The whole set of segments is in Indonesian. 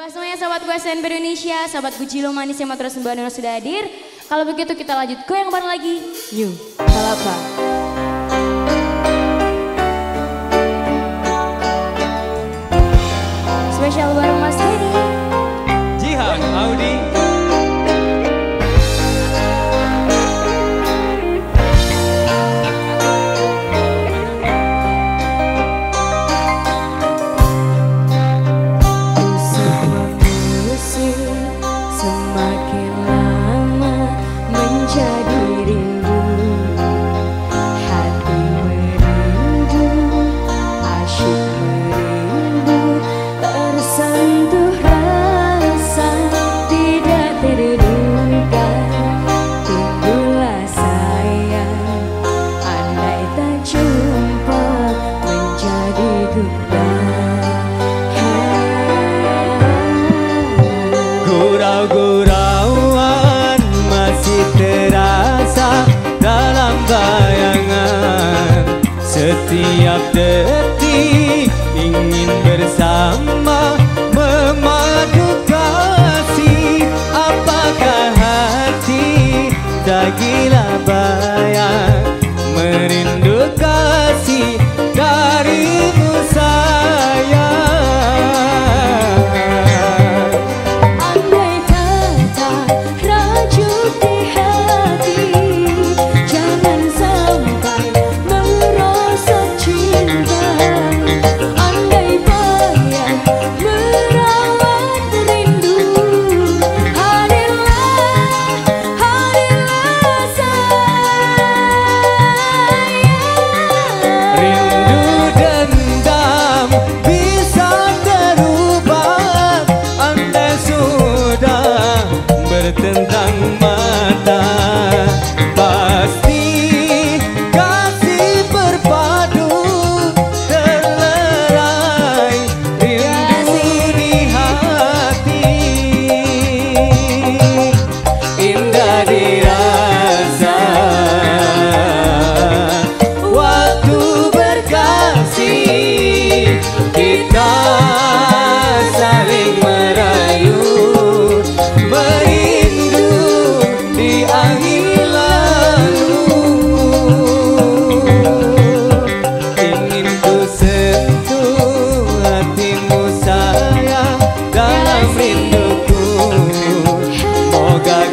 Buat semuanya sobat gue SNB Indonesia, sobat gue Cilo Manis yang terus Bandung sudah hadir. Kalau begitu kita lanjut ke yang baru lagi. New Palapa. I can't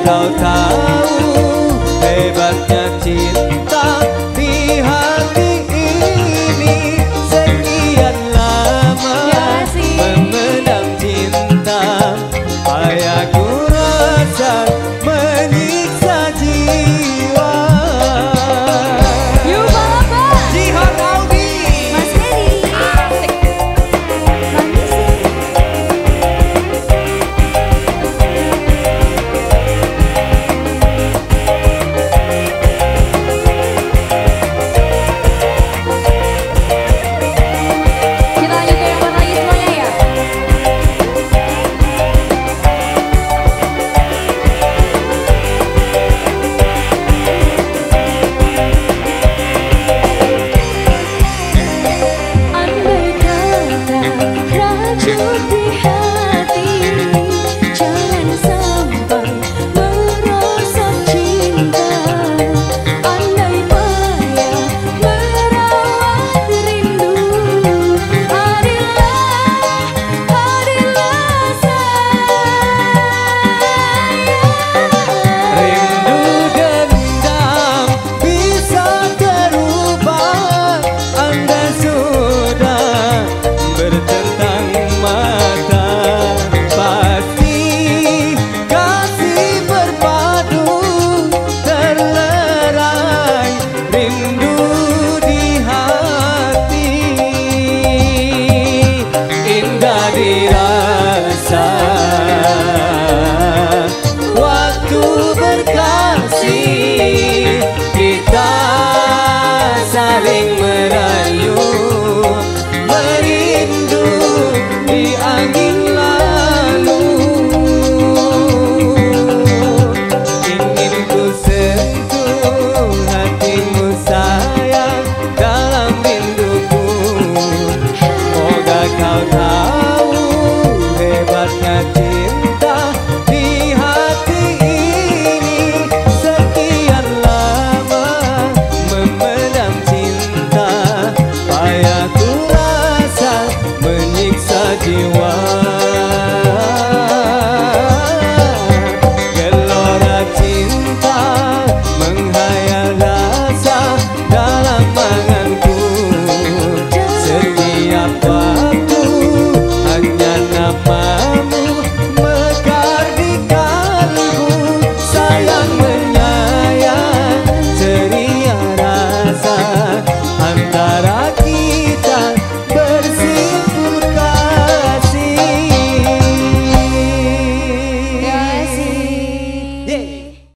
cao lagi